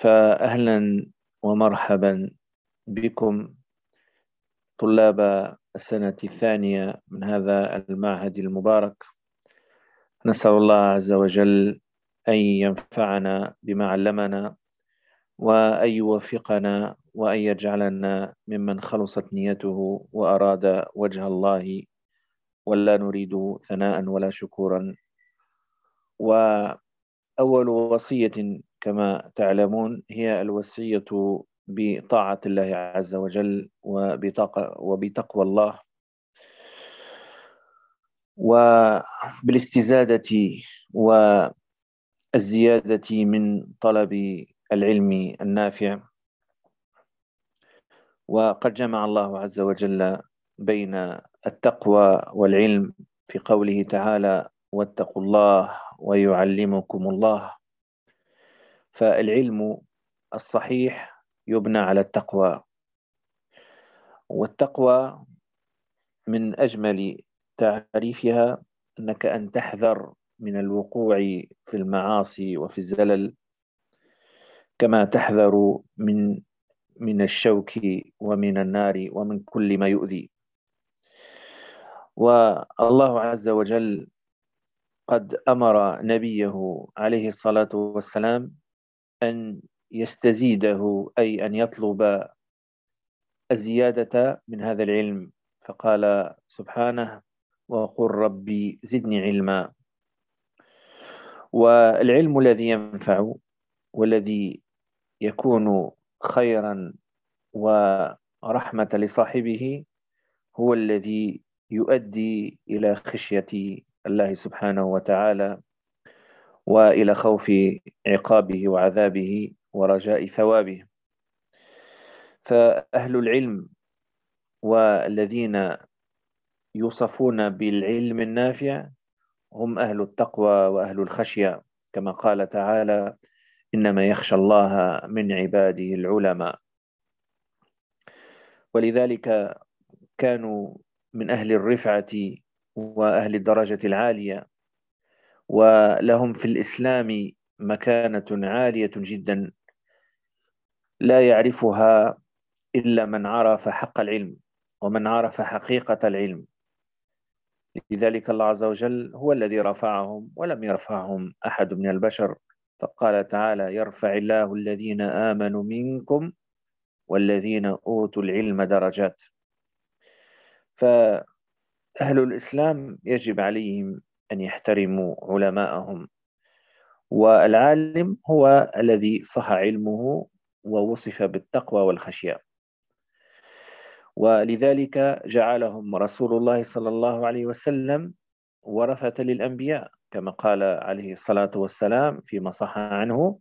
فأهلا ومرحبا بكم طلاب السنة الثانية من هذا المعهد المبارك. نسأل الله عز وجل أن ينفعنا بما علمنا وأن يوفقنا وأن يجعلنا ممن خلصت نيته وأراد وجه الله ولا نريد ثناء ولا شكورا. وأول وصية كما تعلمون هي الوصية بطاعة الله عز وجل وبتقوى الله وبالاستزادة والزيادة من طلب العلم النافع. وقد جمع الله عز وجل بين التقوى والعلم في قوله تعالى واتقوا الله ويعلمكم الله فالعلم الصحيح يبنى على التقوى. والتقوى من أجمل تعريفها أنك أن تحذر من الوقوع في المعاصي وفي الزلل كما تحذر من من الشوك ومن النار ومن كل ما يؤذي. والله عز وجل قد أمر نبيه عليه الصلاة والسلام أن يستزيده أي أن يطلب الزيادة من هذا العلم. فقال سبحانه وقل ربي زدني علما. والعلم الذي ينفع والذي يكون خيرا ورحمة لصاحبه هو الذي يؤدي إلى خشية الله سبحانه وتعالى. وإلى خوف عقابه وعذابه ورجاء ثوابه. فأهل العلم والذين يوصفون بالعلم النافع هم أهل التقوى وأهل الخشية كما قال تعالى إنما يخشى الله من عباده العلماء. ولذلك كانوا من أهل الرفعة وأهل الدرجة العالية ولهم في الإسلام مكانة عالية جدا لا يعرفها إلا من عرف حق العلم ومن عرف حقيقة العلم. لذلك الله عز وجل هو الذي رفعهم ولم يرفعهم أحد من البشر. فقال تعالى يرفع الله الذين آمنوا منكم والذين أوتوا العلم درجات. فأهل الإسلام يجب عليهم أن يحترموا علماءهم. والعالم هو الذي صح علمه ووصف بالتقوى والخشية. ولذلك جعلهم رسول الله صلى الله عليه وسلم ورثة للأنبياء كما قال عليه الصلاة والسلام فيما صح عنه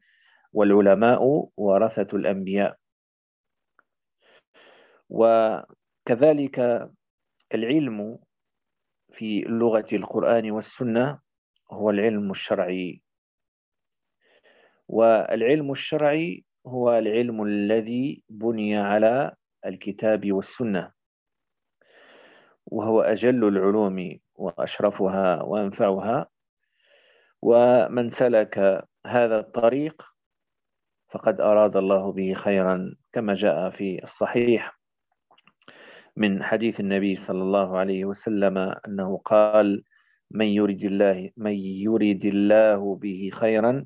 والعلماء ورثة الأنبياء. وكذلك العلم في لغة القرآن والسنة هو العلم الشرعي. والعلم الشرعي هو العلم الذي بني على الكتاب والسنة وهو أجل العلوم وأشرفها وأنفعها. ومن سلك هذا الطريق فقد أراد الله به خيرا كما جاء في الصحيح. من حديث النبي صلى الله عليه وسلم أنه قال من يريد الله من يريد الله به خيرا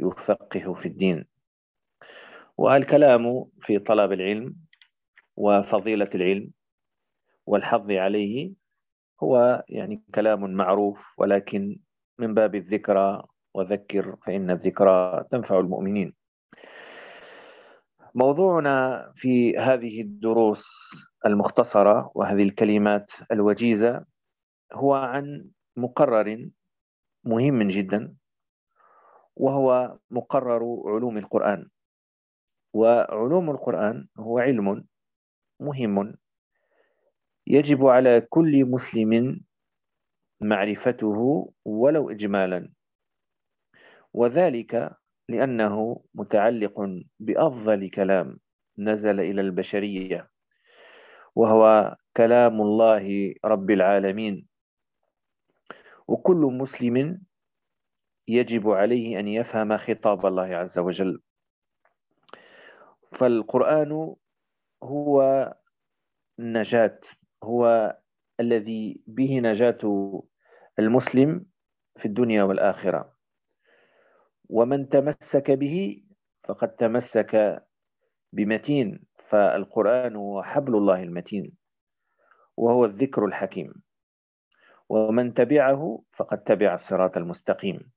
يفقه في الدين. والكلام في طلب العلم وفضيلة العلم والحظ عليه هو يعني كلام معروف ولكن من باب الذكرى وذكر فإن الذكرى تنفع المؤمنين. موضوعنا في هذه الدروس المختصرة وهذه الكلمات الوجيزة هو عن مقرر مهم جدا وهو مقرر علوم القرآن. وعلوم القرآن هو علم مهم يجب على كل مسلم معرفته ولو إجمالا. وذلك لأنه متعلق بأفضل كلام نزل إلى البشرية وهو كلام الله رب العالمين. وكل مسلم يجب عليه أن يفهم خطاب الله عز وجل. فالقرآن هو النجاة هو الذي به نجاة المسلم في الدنيا والآخرة. ومن تمسك به فقد تمسك بمتين فالقرآن هو حبل الله المتين وهو الذكر الحكيم. ومن تبعه فقد تبع الصراط المستقيم.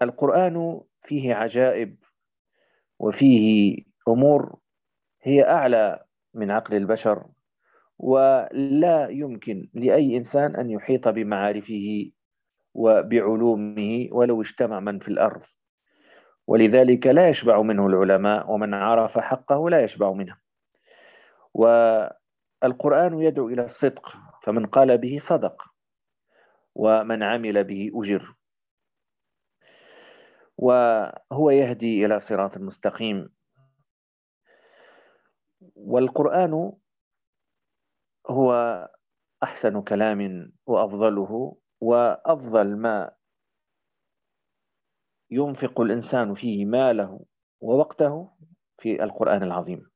والقرآن فيه عجائب وفيه أمور هي أعلى من عقل البشر ولا يمكن لأي إنسان أن يحيط بمعارفه وبعلومه ولو اجتمع من في الأرض. ولذلك لا يشبع منه العلماء ومن عرف حقه لا يشبع منه. والقرآن يدعو إلى الصدق فمن قال به صدق ومن عمل به أجر. وهو يهدي إلى صراط المستقيم والقرآن هو أحسن كلام وأفضله وأفضل ما ينفق الإنسان فيه ماله ووقته في القرآن العظيم.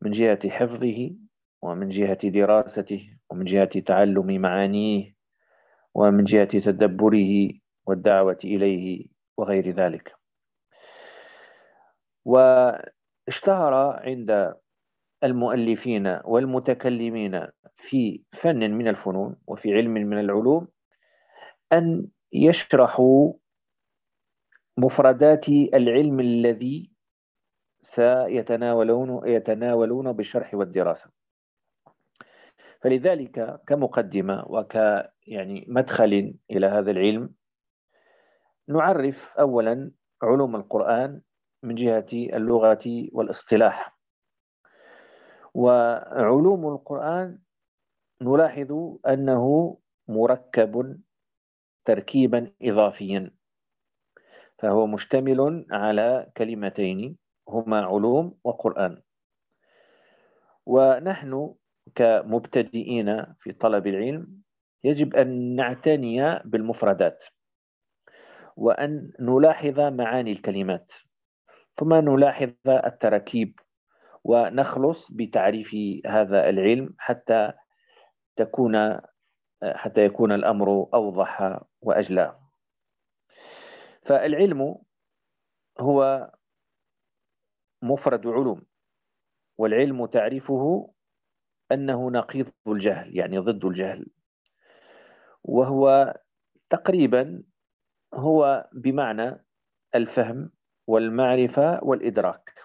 من جهة حفظه ومن جهة دراسته ومن جهة تعلم معانيه ومن جهة تدبره والدعوة إليه وغير ذلك. واشتهر عند المؤلفين والمتكلمين في فن من الفنون وفي علم من العلوم أن يشرحوا مفردات العلم الذي سيتناولون يتناولون بالشرح والدراسة. فلذلك كمقدمة وك يعني مدخل إلى هذا العلم نعرف أولا علوم القرآن من جهة اللغة والاصطلاح. وعلوم القرآن نلاحظ أنه مركب تركيبا إضافيا فهو مشتمل على كلمتين هما علوم وقرآن. ونحن كمبتدئين في طلب العلم يجب أن نعتني بالمفردات وأن نلاحظ معاني الكلمات ثم نلاحظ التراكيب. ونخلص بتعريف هذا العلم حتى تكون حتى يكون الأمر أوضح وأجلى. فالعلم هو مفرد علوم والعلم تعريفه أنه نقيض الجهل يعني ضد الجهل. وهو تقريبا هو بمعنى الفهم والمعرفة والإدراك.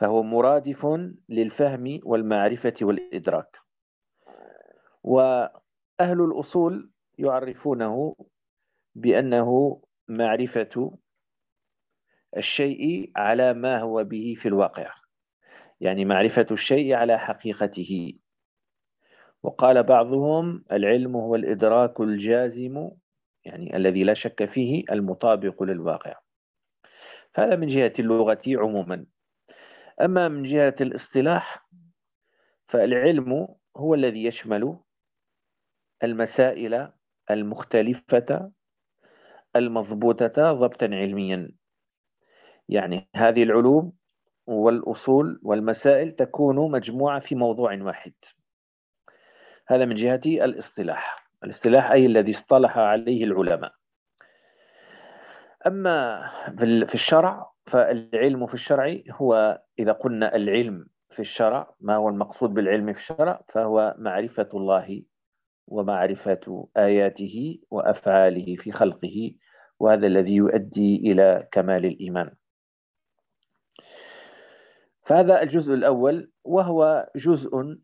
فهو مرادف للفهم والمعرفة والإدراك. وأهل الأصول يعرفونه بأنه معرفة الشيء على ما هو به في الواقع. يعني معرفة الشيء على حقيقته. وقال بعضهم العلم هو الإدراك الجازم يعني الذي لا شك فيه المطابق للواقع. فهذا من جهة اللغة عموما. أما من جهة الاصطلاح فالعلم هو الذي يشمل المسائل المختلفة المضبوطة ضبطا علميا. يعني هذه العلوم والأصول والمسائل تكون مجموعة في موضوع واحد. هذا من جهة الاصطلاح. الاصطلاح أي الذي اصطلح عليه العلماء. أما في الشرع فالعلم في الشرع هو إذا قلنا العلم في الشرع ما هو المقصود بالعلم في الشرع؟ فهو معرفة الله ومعرفة آياته وأفعاله في خلقه وهذا الذي يؤدي إلى كمال الإيمان. فهذا الجزء الأول وهو جزء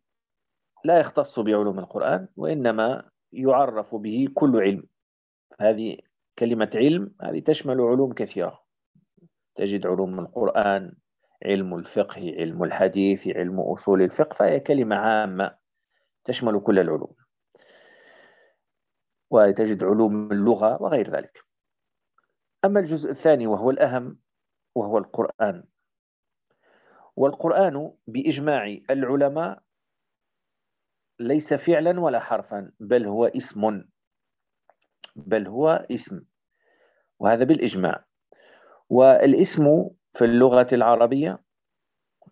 لا يختص بعلوم القرآن وإنما يعرف به كل علم. هذه كلمة علم هذه تشمل علوم كثيرة. تجد علوم القرآن علم الفقه علم الحديث علم أصول الفقه فهي كلمة عامة تشمل كل العلوم. وتجد علوم اللغة وغير ذلك. أما الجزء الثاني وهو الأهم وهو القرآن. والقرآن بإجماع العلماء ليس فعلا ولا حرفا بل هو اسم. بل هو اسم. وهذا بالإجماع. والاسم في اللغة العربية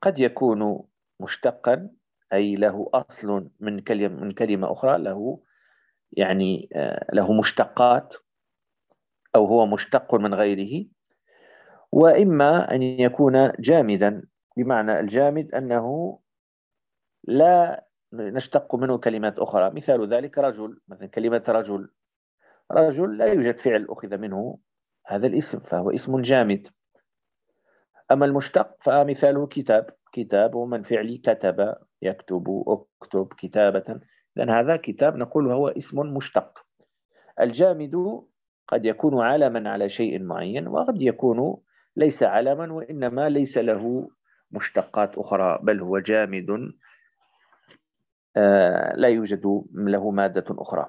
قد يكون مشتقا أي له أصل من كلمة, من كلمة أخرى له يعني آه، له مشتقات أو هو مشتق من غيره. وإما أن يكون جامدا بمعنى الجامد أنه لا نشتق منه كلمات أخرى. مثال ذلك رجل مثلا كلمة رجل. رجل لا يوجد فعل أخذ منه. هذا الاسم فهو اسم جامد. أما المشتق فمثاله كتاب. كتاب من فعل كتب يكتب أكتب كتابة. لأن هذا كتاب نقول هو اسم مشتق. الجامد قد يكون علما على شيء معين وقد يكون ليس علما وإنما ليس له مشتقات أخرى بل هو جامد. آه، لا يوجد له مادة أخرى.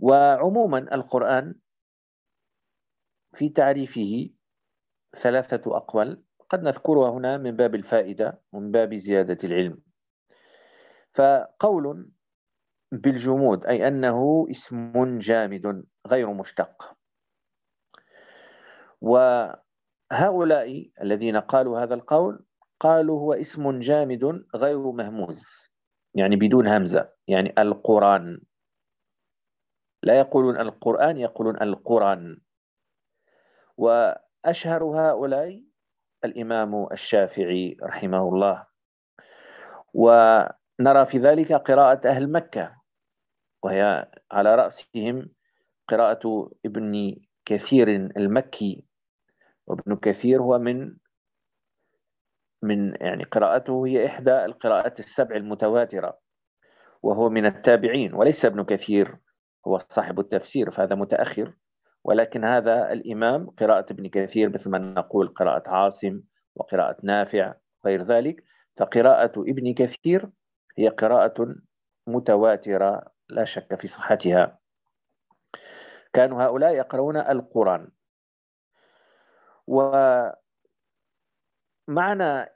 وعموما القرآن في تعريفه ثلاثة أقوال. قد نذكرها هنا من باب الفائدة ومن باب زيادة العلم. فقول بالجمود أي أنه اسم جامد غير مشتق. وهؤلاء الذين قالوا هذا القول قالوا هو اسم جامد غير مهموز يعني بدون همزة يعني القرآن. لا يقولون القرآن يقولون القرآن. وأشهر هؤلاء الإمام الشافعي رحمه الله. ونرى في ذلك قراءة أهل مكة وهي على رأسهم قراءة ابن كثير المكي. وابن كثير هو من من يعني قراءته هي إحدى القراءات السبع المتواترة وهو من التابعين وليس ابن كثير هو صاحب التفسير فهذا متأخر. ولكن هذا الإمام قراءة ابن كثير مثل ما نقول قراءة عاصم وقراءة نافع غير ذلك. فقراءة ابن كثير هي قراءة متواترة لا شك في صحتها. كانوا هؤلاء يقرؤون القرآن. ومعنى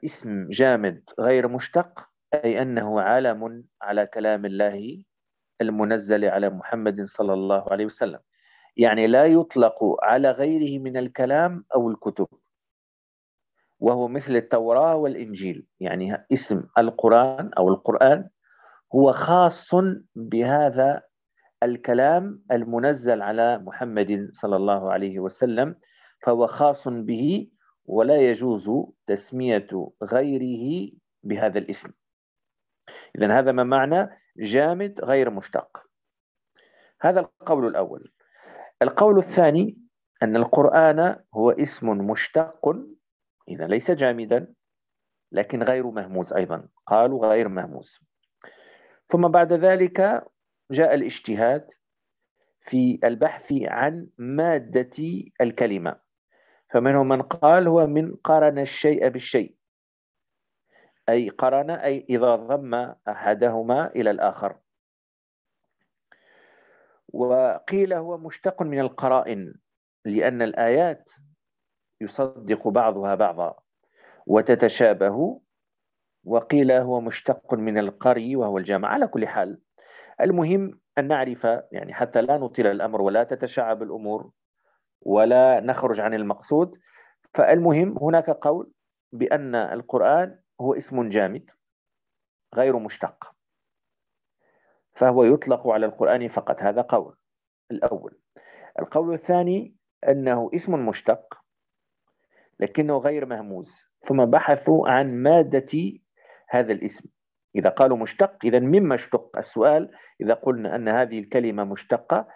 اسم جامد غير مشتق أي أنه عالم على كلام الله المنزل على محمد صلى الله عليه وسلم. يعني لا يطلق على غيره من الكلام أو الكتب. وهو مثل التوراة والإنجيل. يعني اسم القرآن أو القرآن هو خاص بهذا الكلام المنزل على محمد صلى الله عليه وسلم فهو خاص به ولا يجوز تسمية غيره بهذا الاسم. إذا هذا ما معنى جامد غير مشتق. هذا القول الأول. القول الثاني أن القرآن هو اسم مشتق إذا ليس جامدا لكن غير مهموز أيضا. قالوا غير مهموز. ثم بعد ذلك جاء الاجتهاد في البحث عن مادة الكلمة. فمنهم من قال هو من قرن الشيء بالشيء. أي قرن أي إذا ضم أحدهما إلى الآخر. وقيل هو مشتق من القرائن لأن الآيات يصدق بعضها بعضا وتتشابه وقيل هو مشتق من القري وهو الجامع. على كل حال المهم أن نعرف يعني حتى لا نطيل الأمر ولا تتشعب الأمور ولا نخرج عن المقصود فالمهم هناك قول بأن القرآن هو اسم جامد غير مشتق. فهو يطلق على القرآن فقط. هذا قول الأول. القول الثاني أنه اسم مشتق لكنه غير مهموز. ثم بحثوا عن مادة هذا الاسم. إذا قالوا مشتق إذا مما اشتق؟ السؤال إذا قلنا أن هذه الكلمة مشتقة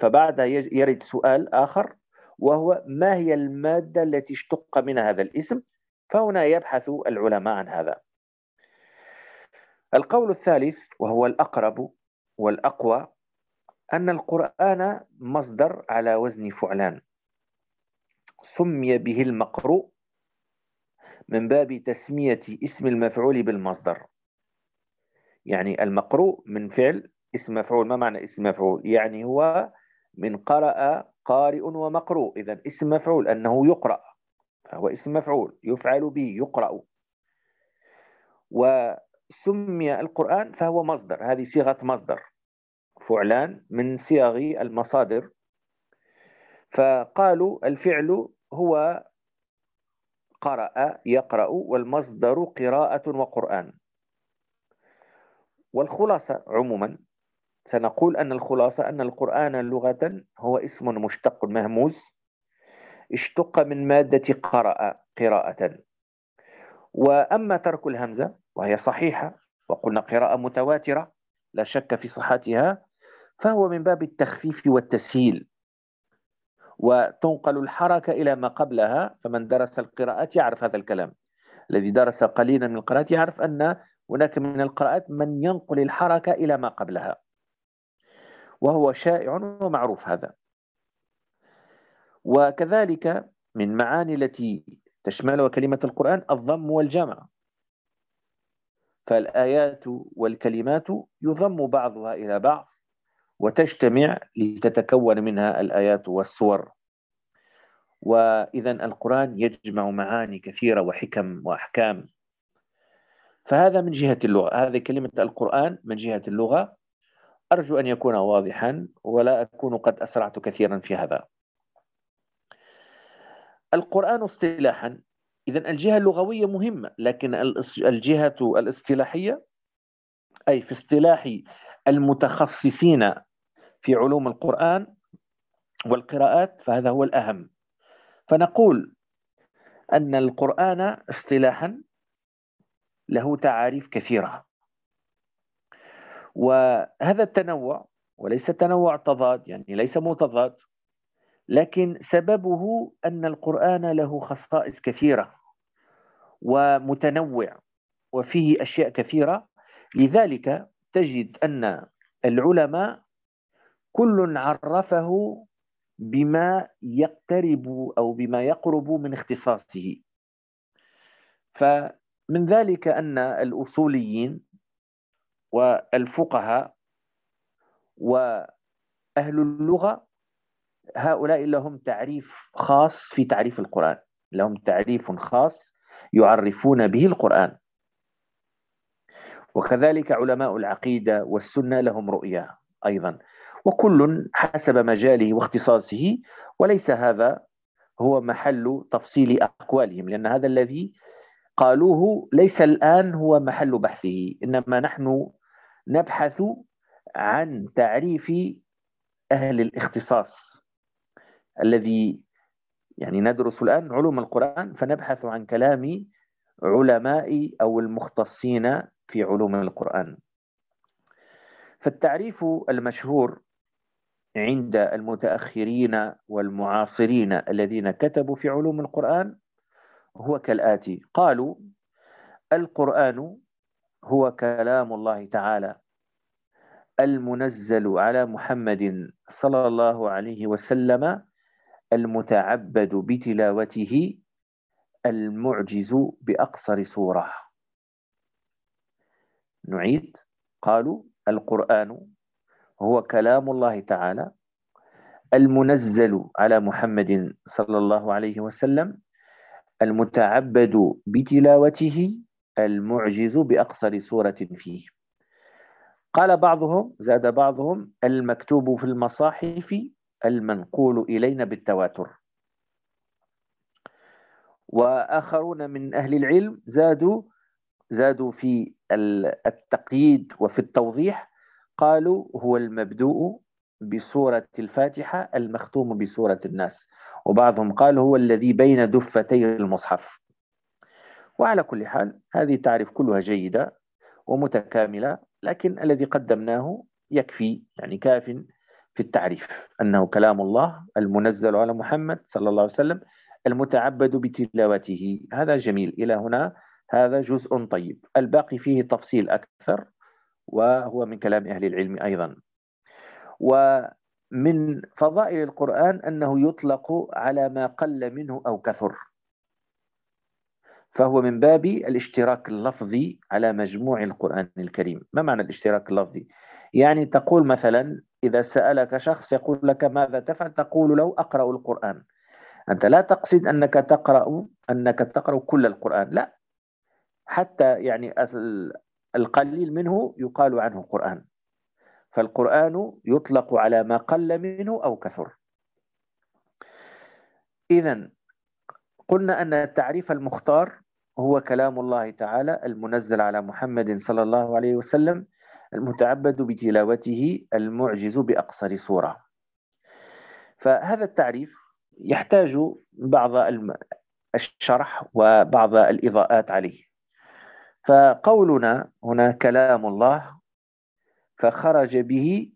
فبعدها يرد سؤال آخر وهو ما هي المادة التي اشتق منها هذا الاسم؟ فهنا يبحث العلماء عن هذا. القول الثالث وهو الأقرب والأقوى أن القرآن مصدر على وزن فعلان. سمي به المقروء من باب تسمية اسم المفعول بالمصدر. يعني المقروء من فعل اسم مفعول ما معنى اسم مفعول؟ يعني هو من قرأ قارئ ومقروء. إذا اسم مفعول أنه يقرأ فهو اسم مفعول يفعل به يقرأ. و سمي القرآن فهو مصدر. هذه صيغة مصدر. فعلان من صيغ المصادر. فقالوا الفعل هو قرأ يقرأ والمصدر قراءة وقرآن. والخلاصة عموما سنقول أن الخلاصة أن القرآن لغة هو اسم مشتق مهموز اشتق من مادة قرأ قراءة. وأما ترك الهمزة وهي صحيحة وقلنا قراءة متواترة لا شك في صحتها فهو من باب التخفيف والتسهيل. وتنقل الحركة إلى ما قبلها فمن درس القراءات يعرف هذا الكلام. الذي درس قليلا من القراءات يعرف أن هناك من القراءات من ينقل الحركة إلى ما قبلها. وهو شائع ومعروف هذا. وكذلك من معاني التي تشملها كلمة القرآن الضم والجمع. فالآيات والكلمات يضم بعضها إلى بعض وتجتمع لتتكون منها الآيات والسور وإذا القرآن يجمع معاني كثيرة وحكم وأحكام. فهذا من جهة اللغة. هذه كلمة القرآن من جهة اللغة. أرجو أن يكون واضحا ولا أكون قد أسرعت كثيرا في هذا. القرآن اصطلاحا إذا الجهة اللغوية مهمة لكن الجهة الاصطلاحية أي في اصطلاح المتخصصين في علوم القرآن والقراءات فهذا هو الأهم. فنقول أن القرآن اصطلاحا له تعاريف كثيرة. وهذا التنوع وليس تنوع تضاد يعني ليس متضاد لكن سببه أن القرآن له خصائص كثيرة ومتنوع وفيه أشياء كثيرة. لذلك تجد أن العلماء كل عرفه بما يقترب أو بما يقرب من اختصاصه. فمن ذلك أن الأصوليين والفقهاء وأهل اللغة هؤلاء لهم تعريف خاص في تعريف القرآن. لهم تعريف خاص يعرفون به القرآن. وكذلك علماء العقيدة والسنة لهم رؤية أيضا. وكل حسب مجاله واختصاصه وليس هذا هو محل تفصيل أقوالهم لأن هذا الذي قالوه ليس الآن هو محل بحثه إنما نحن نبحث عن تعريف أهل الاختصاص. الذي يعني ندرس الآن علوم القرآن فنبحث عن كلام علماء أو المختصين في علوم القرآن. فالتعريف المشهور عند المتأخرين والمعاصرين الذين كتبوا في علوم القرآن هو كالآتي. قالوا القرآن هو كلام الله تعالى المنزل على محمد صلى الله عليه وسلم المتعبد بتلاوته المعجز بأقصر صورة. نعيد. قالوا القرآن هو كلام الله تعالى المنزل على محمد صلى الله عليه وسلم. المتعبد بتلاوته المعجز بأقصر صورة فيه. قال بعضهم زاد بعضهم المكتوب في المصاحف المنقول إلينا بالتواتر. وآخرون من أهل العلم زادوا زادوا في التقييد وفي التوضيح قالوا هو المبدوء بسورة الفاتحة المختوم بسورة الناس. وبعضهم قال هو الذي بين دفتي المصحف. وعلى كل حال هذه تعرف كلها جيدة ومتكاملة لكن الذي قدمناه يكفي يعني كاف في التعريف أنه كلام الله المنزل على محمد صلى الله عليه وسلم المتعبد بتلاوته. هذا جميل. إلى هنا هذا جزء طيب. الباقي فيه تفصيل أكثر وهو من كلام أهل العلم أيضا. ومن فضائل القرآن أنه يطلق على ما قل منه أو كثر. فهو من باب الاشتراك اللفظي على مجموع القرآن الكريم. ما معنى الاشتراك اللفظي؟ يعني تقول مثلا إذا سألك شخص يقول لك ماذا تفعل تقول له أقرأ القرآن. أنت لا تقصد أنك تقرأ أنك تقرأ كل القرآن لا. حتى يعني القليل منه يقال عنه قرآن. فالقرآن يطلق على ما قل منه أو كثر. إذا قلنا أن التعريف المختار هو كلام الله تعالى المنزل على محمد صلى الله عليه وسلم المتعبد بتلاوته المعجز بأقصر صورة. فهذا التعريف يحتاج بعض الشرح وبعض الإضاءات عليه. فقولنا هنا كلام الله فخرج به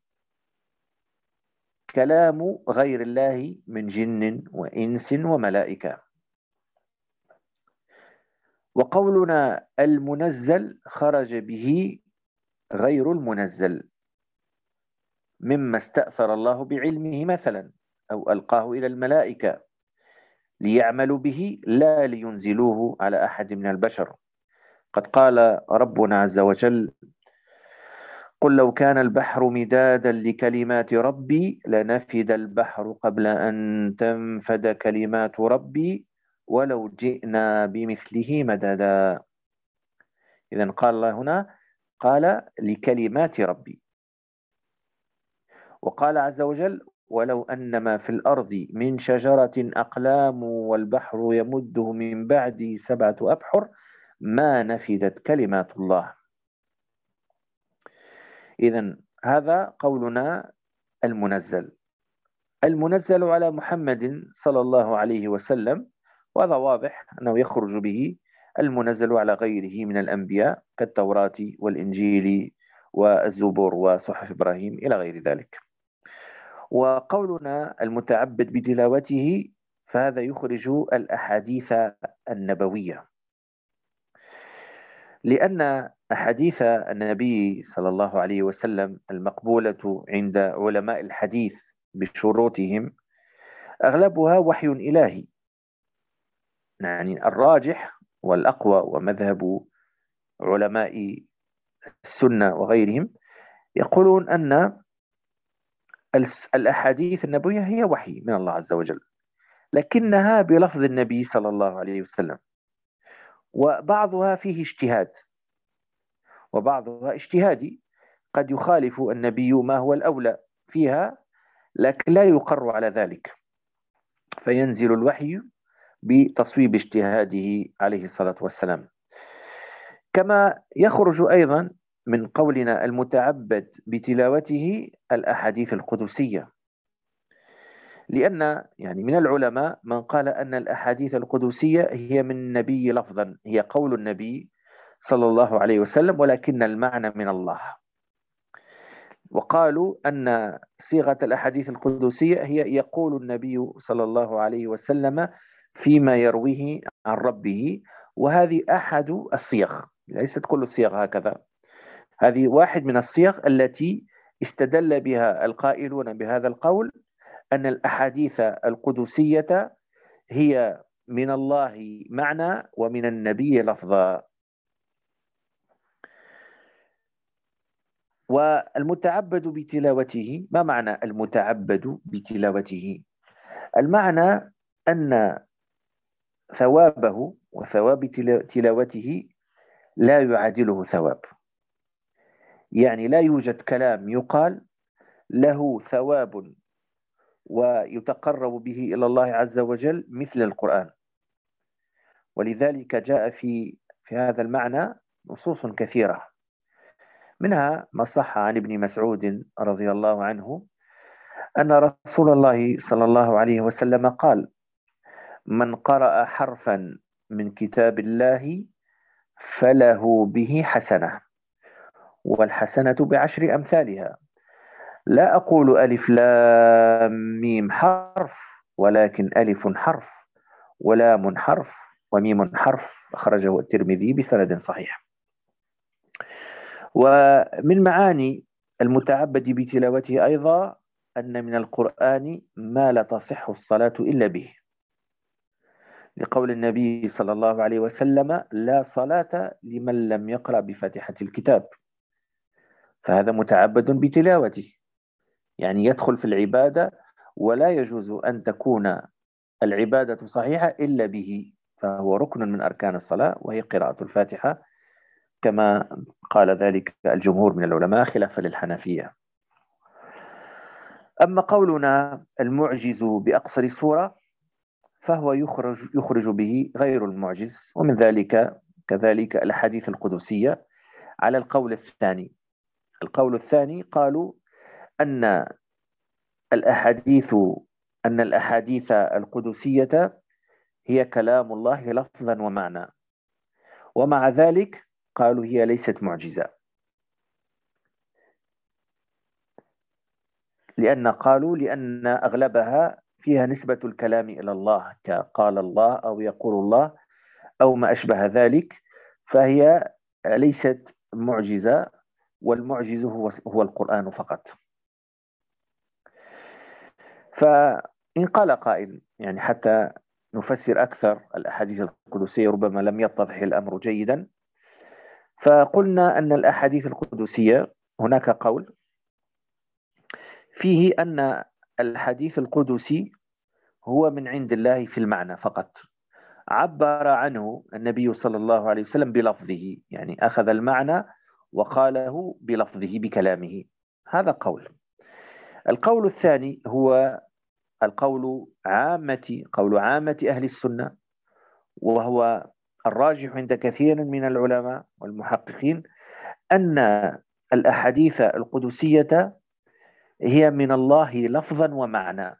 كلام غير الله من جن وإنس وملائكة. وقولنا المنزل خرج به غير المنزل مما استأثر الله بعلمه مثلا أو ألقاه إلى الملائكة ليعملوا به لا لينزلوه على أحد من البشر. قد قال ربنا عز وجل قل لو كان البحر مدادا لكلمات ربي لنفد البحر قبل أن تنفد كلمات ربي ولو جئنا بمثله مددا. إذا قال الله هنا قال لكلمات ربي. وقال عز وجل ولو أن ما في الأرض من شجرة أقلام والبحر يمده من بعد سبعة أبحر ما نفدت كلمات الله. إذا هذا قولنا المنزل. المنزل على محمد صلى الله عليه وسلم وهذا واضح أنه يخرج به المنزل على غيره من الأنبياء كالتوراة والإنجيل والزبور وصحف إبراهيم إلى غير ذلك. وقولنا المتعبد بتلاوته فهذا يخرج الأحاديث النبوية. لأن أحاديث النبي صلى الله عليه وسلم المقبولة عند علماء الحديث بشروطهم أغلبها وحي إلهي. يعني الراجح والأقوى ومذهب علماء السنة وغيرهم يقولون أن الأحاديث النبوية هي وحي من الله عز وجل لكنها بلفظ النبي صلى الله عليه وسلم وبعضها فيه اجتهاد وبعضها اجتهادي قد يخالف النبي ما هو الأولى فيها لكن لا يقر على ذلك فينزل الوحي بتصويب اجتهاده عليه الصلاة والسلام. كما يخرج أيضا من قولنا المتعبد بتلاوته الأحاديث القدسية. لأن يعني من العلماء من قال أن الأحاديث القدسية هي من النبي لفظا هي قول النبي صلى الله عليه وسلم ولكن المعنى من الله. وقالوا أن صيغة الأحاديث القدسية هي يقول النبي صلى الله عليه وسلم فيما يرويه عن ربه وهذه أحد الصيغ ليست كل الصيغ هكذا. هذه واحد من الصيغ التي استدل بها القائلون بهذا القول أن الأحاديث القدسية هي من الله معنى ومن النبي لفظا. والمتعبد بتلاوته ما معنى المتعبد بتلاوته؟ المعنى أن ثوابه وثواب تلاوته لا يعادله ثواب. يعني لا يوجد كلام يقال له ثواب ويتقرب به إلى الله عز وجل مثل القرآن. ولذلك جاء في في هذا المعنى نصوص كثيرة. منها ما صح عن ابن مسعود رضي الله عنه أن رسول الله صلى الله عليه وسلم قال من قرأ حرفا من كتاب الله فله به حسنة والحسنة بعشر أمثالها. لا أقول ألف لام ميم حرف ولكن ألف حرف ولام حرف وميم حرف أخرجه الترمذي بسند صحيح. ومن معاني المتعبد بتلاوته أيضا أن من القرآن ما لا تصح الصلاة إلا به. لقول النبي صلى الله عليه وسلم لا صلاة لمن لم يقرأ بفاتحة الكتاب. فهذا متعبد بتلاوته. يعني يدخل في العبادة ولا يجوز أن تكون العبادة صحيحة إلا به فهو ركن من أركان الصلاة وهي قراءة الفاتحة كما قال ذلك الجمهور من العلماء خلافا للحنفية. أما قولنا المعجز بأقصر صورة فهو يخرج يخرج به غير المعجز ومن ذلك كذلك الاحاديث القدسيه على القول الثاني. القول الثاني قالوا أن الاحاديث أن الأحاديث القدسية هي كلام الله لفظا ومعنى. ومع ذلك قالوا هي ليست معجزة. لأن قالوا لأن أغلبها فيها نسبة الكلام إلى الله كقال الله أو يقول الله أو ما أشبه ذلك فهي ليست معجزة والمعجز هو هو القرآن فقط. فإن قال قائل يعني حتى نفسر أكثر الأحاديث القدسية ربما لم يتضح الأمر جيدا. فقلنا أن الأحاديث القدسية هناك قول فيه أن الحديث القدسي هو من عند الله في المعنى فقط. عبر عنه النبي صلى الله عليه وسلم بلفظه يعني أخذ المعنى وقاله بلفظه بكلامه. هذا قول. القول الثاني هو القول عامة قول عامة أهل السنة وهو الراجح عند كثير من العلماء والمحققين أن الأحاديث القدسية هي من الله لفظا ومعنى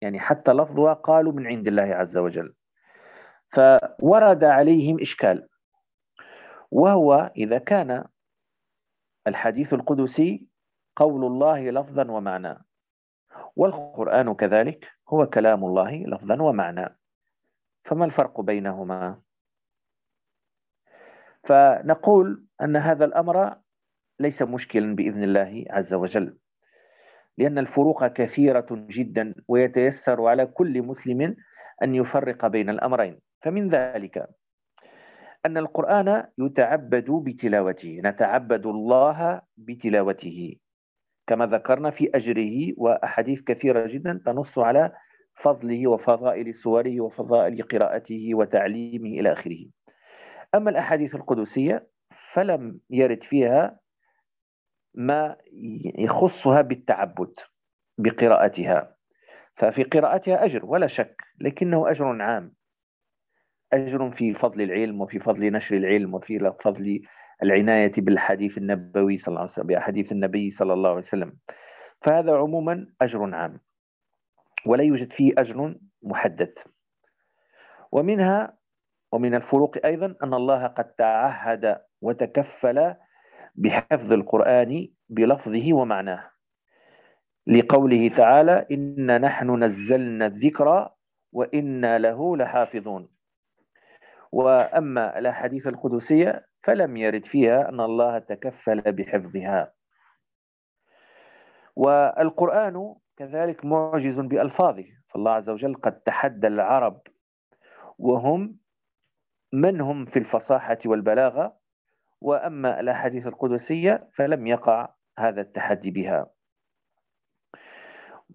يعني حتى لفظها قالوا من عند الله عز وجل. فورد عليهم إشكال. وهو إذا كان الحديث القدسي قول الله لفظا ومعنى والقرآن كذلك هو كلام الله لفظا ومعنى فما الفرق بينهما؟ فنقول أن هذا الأمر ليس مشكلا بإذن الله عز وجل. لأن الفروق كثيرة جدا ويتيسر على كل مسلم أن يفرق بين الأمرين. فمن ذلك أن القرآن يتعبد بتلاوته نتعبد الله بتلاوته. كما ذكرنا في أجره وأحاديث كثيرة جدا تنص على فضله وفضائل سوره وفضائل قراءته وتعليمه إلى آخره. أما الأحاديث القدسية فلم يرد فيها ما يخصها بالتعبد بقراءتها. ففي قراءتها أجر ولا شك لكنه أجر عام. أجر في فضل العلم وفي فضل نشر العلم وفي فضل العناية بالحديث النبوي صلى الله عليه وسلم بأحاديث النبي صلى الله عليه وسلم. فهذا عموما أجر عام ولا يوجد فيه أجر محدد. ومنها ومن الفروق أيضا أن الله قد تعهد وتكفل بحفظ القرآن بلفظه ومعناه. لقوله تعالى إن نحن نزلنا الذكر وإنا له لحافظون. وأما الأحاديث القدسية فلم يرد فيها أن الله تكفل بحفظها. والقرآن كذلك معجز بألفاظه. فالله عز وجل قد تحدى العرب وهم من هم في الفصاحة والبلاغة؟ وأما الأحاديث القدسية فلم يقع هذا التحدي بها.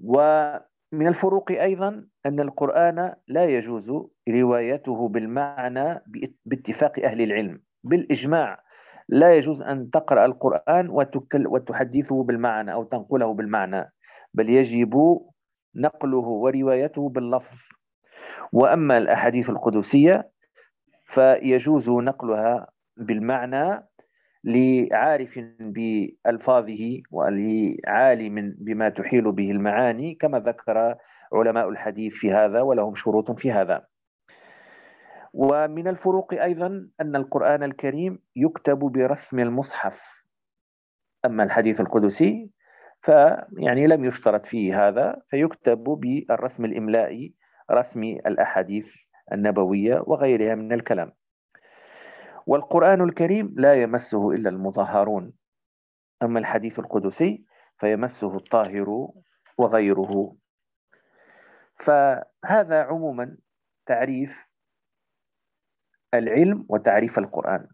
ومن الفروق أيضا أن القرآن لا يجوز روايته بالمعنى باتفاق أهل العلم. بالإجماع لا يجوز أن تقرأ القرآن وتحدثه بالمعنى أو تنقله بالمعنى بل يجب نقله وروايته باللفظ. وأما الأحاديث القدسية فيجوز نقلها بالمعنى لعارف بألفاظه ولعالم بما تحيل به المعاني كما ذكر علماء الحديث في هذا ولهم شروط في هذا. ومن الفروق أيضا أن القرآن الكريم يكتب برسم المصحف. أما الحديث القدسي فيعني لم يشترط فيه هذا فيكتب بالرسم الإملائي رسم الأحاديث النبوية وغيرها من الكلام. والقرآن الكريم لا يمسه إلا المطهرون أما الحديث القدسي فيمسه الطاهر وغيره. فهذا عموما تعريف العلم وتعريف القرآن.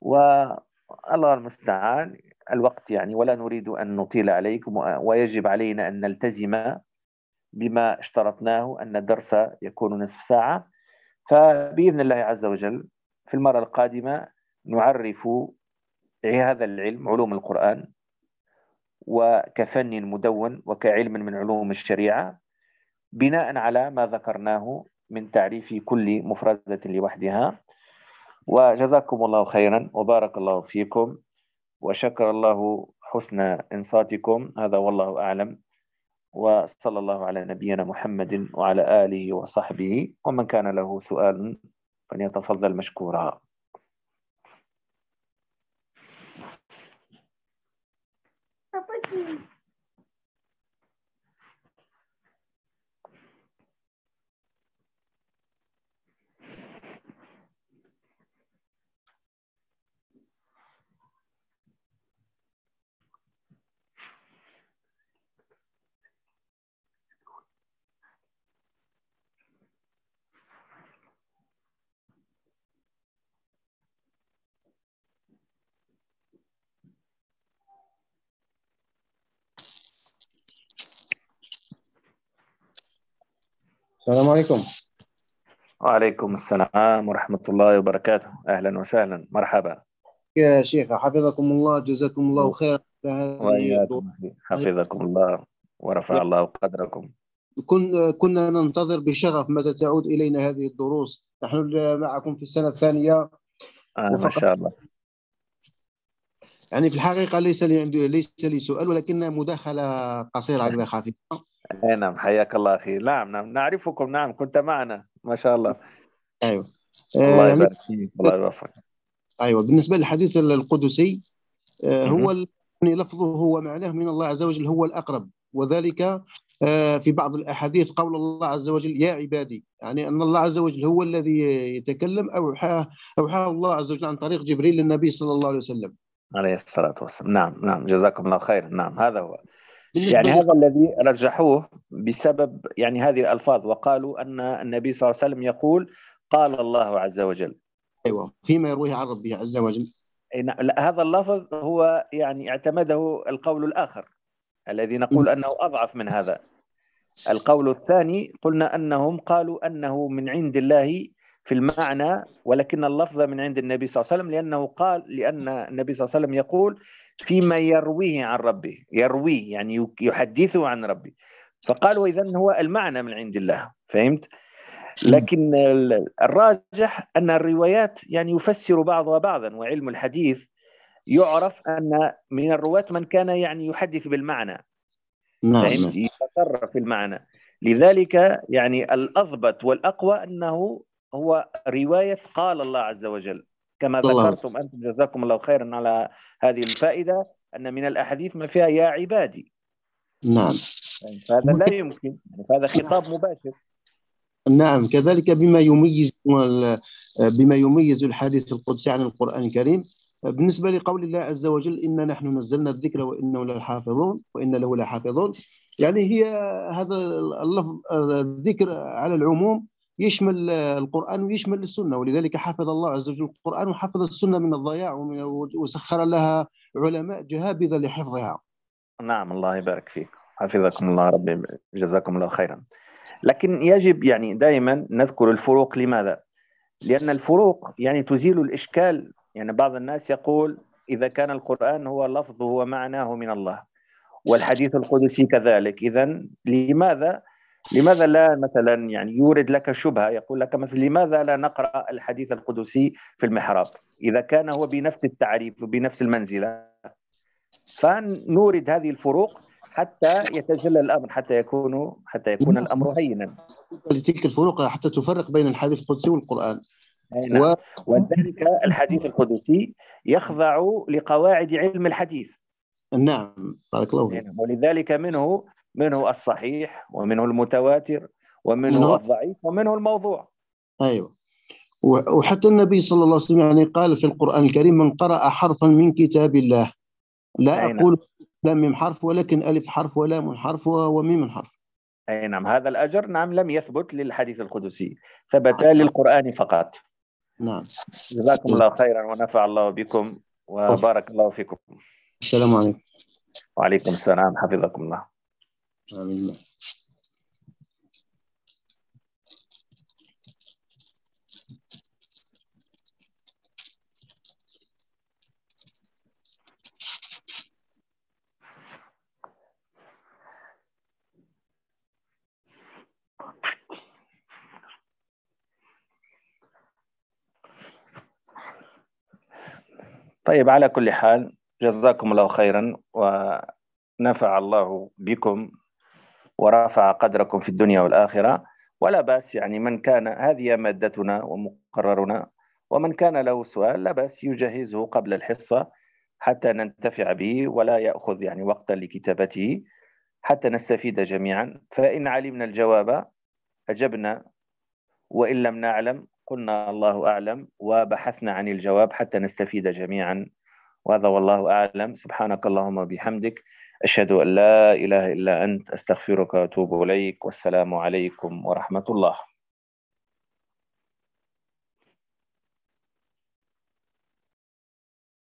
والله المستعان الوقت يعني ولا نريد أن نطيل عليكم ويجب علينا أن نلتزم بما اشترطناه أن الدرس يكون نصف ساعة. فبإذن الله عز وجل في المرة القادمة نعرف إيه هذا العلم علوم القرآن وكفن مدون وكعلم من علوم الشريعة بناء على ما ذكرناه من تعريف كل مفردة لوحدها. وجزاكم الله خيرا وبارك الله فيكم وشكر الله حسن إنصاتكم. هذا والله أعلم. وصلى الله على نبينا محمد وعلى آله وصحبه ومن كان له سؤال فليتفضل مشكورا. السلام عليكم. وعليكم السلام ورحمة الله وبركاته. أهلا وسهلا. مرحبا. يا شيخ حفظكم الله جزاكم الله خير حفظكم الله ورفع الله قدركم. كنا ننتظر بشغف متى تعود إلينا هذه الدروس. نحن معكم في السنة الثانية. آه ما شاء الله. يعني في الحقيقة ليس لي عندي ليس لي سؤال ولكن مداخلة قصيرة هكذا خفيفه اي نعم حياك الله أخي. نعم نعم نعرفكم. نعم كنت معنا ما شاء الله. أيوه. الله آه، يبارك فيك الله يوفقك. أيوه بالنسبة للحديث القدسي آه، هو يعني لفظه ومعناه من الله عز وجل هو الأقرب. وذلك آه، في بعض الأحاديث قول الله عز وجل يا عبادي. يعني أن الله عز وجل هو الذي يتكلم اوحاه أوحاه الله عز وجل عن طريق جبريل للنبي صلى الله عليه وسلم. عليه الصلاة والسلام. نعم نعم جزاكم الله خير. نعم هذا هو. يعني هذا الذي رجحوه بسبب يعني هذه الألفاظ وقالوا أن النبي صلى الله عليه وسلم يقول قال الله عز وجل. أيوة فيما يرويه عن ربه عز وجل. نعم، لا هذا اللفظ هو يعني اعتمده القول الآخر الذي نقول أنه أضعف من هذا. القول الثاني قلنا أنهم قالوا أنه من عند الله في المعنى ولكن اللفظ من عند النبي صلى الله عليه وسلم لأنه قال لأن النبي صلى الله عليه وسلم يقول فيما يرويه عن ربه يرويه يعني يحدثه عن ربه. فقال وإذا هو المعنى من عند الله فهمت؟ لكن الراجح أن الروايات يعني يفسر بعضها بعضا وعلم الحديث يعرف أن من الرواة من كان يعني يحدث بالمعنى. نعم. نعم. يتصرف في المعنى. لذلك يعني الأضبط والأقوى أنه هو رواية قال الله عز وجل. كما ذكرتم أنتم جزاكم الله خيرا على هذه الفائدة أن من الأحاديث ما فيها يا عبادي. نعم. يعني فهذا لا يمكن. يعني فهذا خطاب مباشر. نعم. كذلك بما يميز بما يميز الحديث القدسي عن القرآن الكريم. بالنسبة لقول الله عز وجل إن نحن نزلنا الذكر وإنه لحافظون وإن له لحافظون. يعني هي هذا اللفظ آه، الذكر على العموم يشمل القرآن ويشمل السنة ولذلك حفظ الله عز وجل القرآن وحفظ السنة من الضياع وسخر لها علماء جهابذة لحفظها. نعم الله يبارك فيك. حفظكم الله ربي جزاكم الله خيرا. لكن يجب يعني دائما نذكر الفروق لماذا؟ لأن الفروق يعني تزيل الإشكال. يعني بعض الناس يقول إذا كان القرآن هو لفظه ومعناه من الله والحديث القدسي كذلك. إذا لماذا لماذا لا مثلا يعني يورد لك شبهة يقول لك مثلا لماذا لا نقرأ الحديث القدسي في المحراب؟ إذا كان هو بنفس التعريف وبنفس المنزلة. فنورد هذه الفروق حتى يتجلى الأمر حتى يكون حتى يكون نعم. الأمر هينا. لتلك الفروق حتى تفرق بين الحديث القدسي والقرآن. و... نعم. وذلك الحديث القدسي يخضع لقواعد علم الحديث. نعم. بارك الله فيك. نعم. ولذلك منه منه الصحيح ومنه المتواتر ومنه نعم. الضعيف ومنه الموضوع. أيوه. وحتى النبي صلى الله عليه وسلم يعني قال في القرآن الكريم من قرأ حرفا من كتاب الله. لا أي نعم. أقول لا ميم حرف ولكن ألف حرف ولام حرف وميم حرف. أي نعم. هذا الأجر نعم لم يثبت للحديث القدسي. ثبت نعم. للقرآن فقط. نعم. جزاكم الله خيرا ونفع الله بكم وبارك الله فيكم. السلام عليكم. وعليكم السلام. حفظكم الله. طيب على كل حال جزاكم الله خيرا ونفع الله بكم. ورفع قدركم في الدنيا والآخرة. ولا بأس يعني من كان هذه مادتنا ومقررنا. ومن كان له سؤال لا بأس يجهزه قبل الحصة حتى ننتفع به ولا يأخذ يعني وقتا لكتابته حتى نستفيد جميعا. فإن علمنا الجواب أجبنا وإن لم نعلم قلنا الله أعلم وبحثنا عن الجواب حتى نستفيد جميعا. وهذا والله أعلم. سبحانك اللهم بحمدك أشهد أن لا إله إلا أنت. أستغفرك وأتوب إليك. والسلام عليكم ورحمة الله.